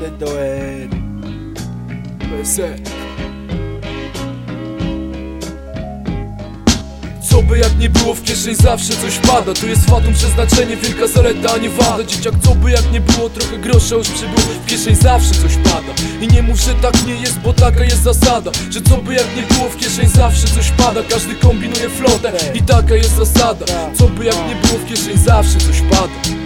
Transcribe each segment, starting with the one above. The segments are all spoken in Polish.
ZOR PSE Co by jak nie było w kieszeni zawsze coś pada. Tu jest fatum przeznaczenie, wielka zaleta, a nie wada. Dzieciak co by jak nie było, trochę grosza już przybyło. W kieszeni zawsze coś pada. I nie mów, że tak nie jest, bo taka jest zasada. Że co by jak nie było w kieszeni zawsze coś pada. Każdy kombinuje flotę i taka jest zasada. Co by jak nie było w kieszeni zawsze coś pada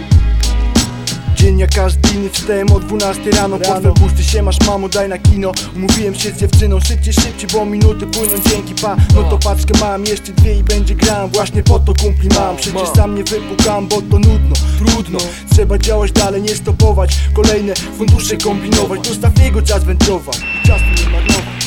Dzień jak każdy inny, wstałem o 12 rano Portfel pusty się masz mamo, daj na kino. Umówiłem się z dziewczyną, szybciej, szybciej, bo minuty płyną dzięki pa. No to paczkę mam, jeszcze dwie i będzie gram. Właśnie po to kumpli mam, przecież sam nie wypukam, bo to nudno Trudno, trzeba działać dalej, nie stopować. Kolejne fundusze kombinować, dostaw jego czas wędrować. Czasu nie marnować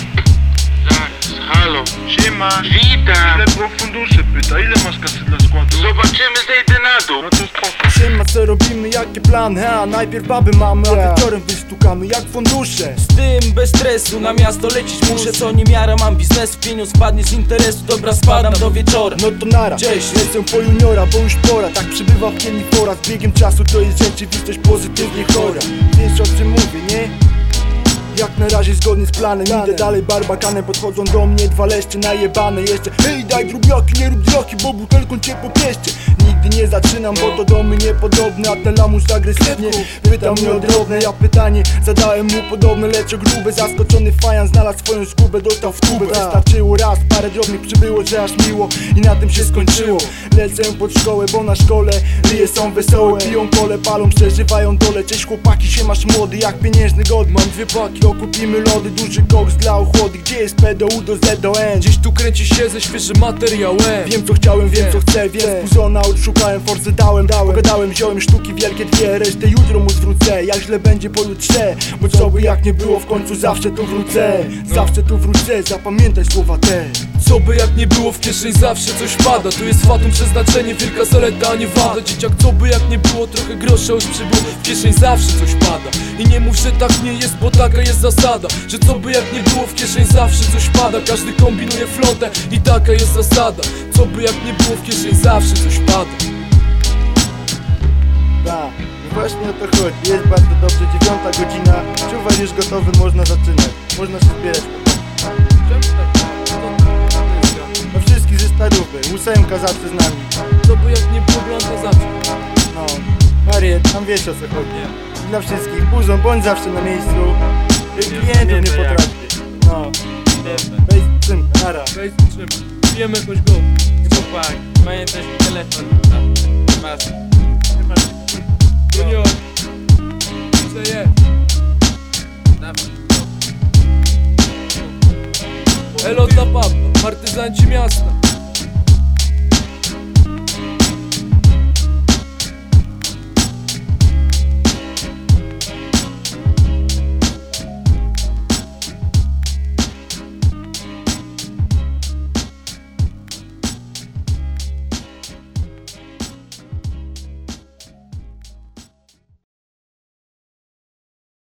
halo, Siema, witam ile było funduszy? Pyta, ile masz kasy dla składu? Zobaczymy, zejdę na dół No to spoko. Siema, co robimy, jakie plany? A najpierw baby mamy, a wieczorem wystukamy jak fundusze Z tym bez stresu na miasto lecieć muszę Co nie miara mam biznesu Pieniądz spadnie z interesu Dobra spadam do wieczora No to nara, Cześć. lecę po juniora, bo już pora Tak przybywa w kieli pora, z biegiem czasu to jest rzeczywistość pozytywnie chora Wiesz o czym mówię, nie? Jak na razie zgodnie z planem Idę dalej barbakanem, podchodzą do mnie dwa leszcze najebane jeszcze. Hej daj drubiaki, nie rób droki, bo butelką cię popieszcie Nigdy nie zaczynam, bo to do mnie niepodobne A ten lamus agresywnie pytał mnie o drobne. Ja pytanie zadałem mu podobne, lecz o grube. Zaskoczony fajan znalazł swoją skubę, dostał w tubę. Wystarczyło raz, parę drobnych przybyło, że aż miło I na tym się skończyło. Lecę pod szkołę, bo na szkole Ryje są wesołe, piją kole, palą, przeżywają dole. Cześć chłopaki, się masz młody, jak pieniężny god Mam dwie paki, kupimy lody, duży koks dla ochłody Gdzie jest PDU do Z do N? Gdzieś tu kręci się ze świeżym materiałem. Wiem co chciałem, wiem co chcę, więc puzona odszukałem, forsy dałem, dałem. Pogadałem, wziąłem sztuki wielkie dwie, resztę jutro mu zwrócę. Jak źle będzie pojutrze, bo co by jak nie było w końcu zawsze tu wrócę. Zawsze tu wrócę, zapamiętaj słowa te Co by jak nie było w kieszeni zawsze coś pada. Tu jest fatum przeznaczenie, wielka zaleta, a nie wada. Dzieciak co by jak nie było, trochę grosza już przybyło. W kieszeni zawsze coś pada. I nie mów, że tak nie jest, bo taka jest zasada. Że co by jak nie było w kieszeni zawsze coś pada. Każdy kombinuje flotę i taka jest zasada. Co by jak nie było w kieszeni zawsze coś pada. I właśnie o to chodzi, jest bardzo dobrze, dziewiąta godzina. Czuwar już gotowy, można zaczynać, można się zbierać starówy, ósemka zawsze z nami. Co by jak nie blonda zawsze. No, Mariet, tam wiesz o co chodzi. Dla wszystkich, buzą, bądź zawsze na miejscu. Klientów nie potrafię. No, weź czym, nara. Weź czym, pijemy jakoś go. Chłopak Pamiętasz telefon. Tam Masz Junior Co je? Elo dla partyzanci miasta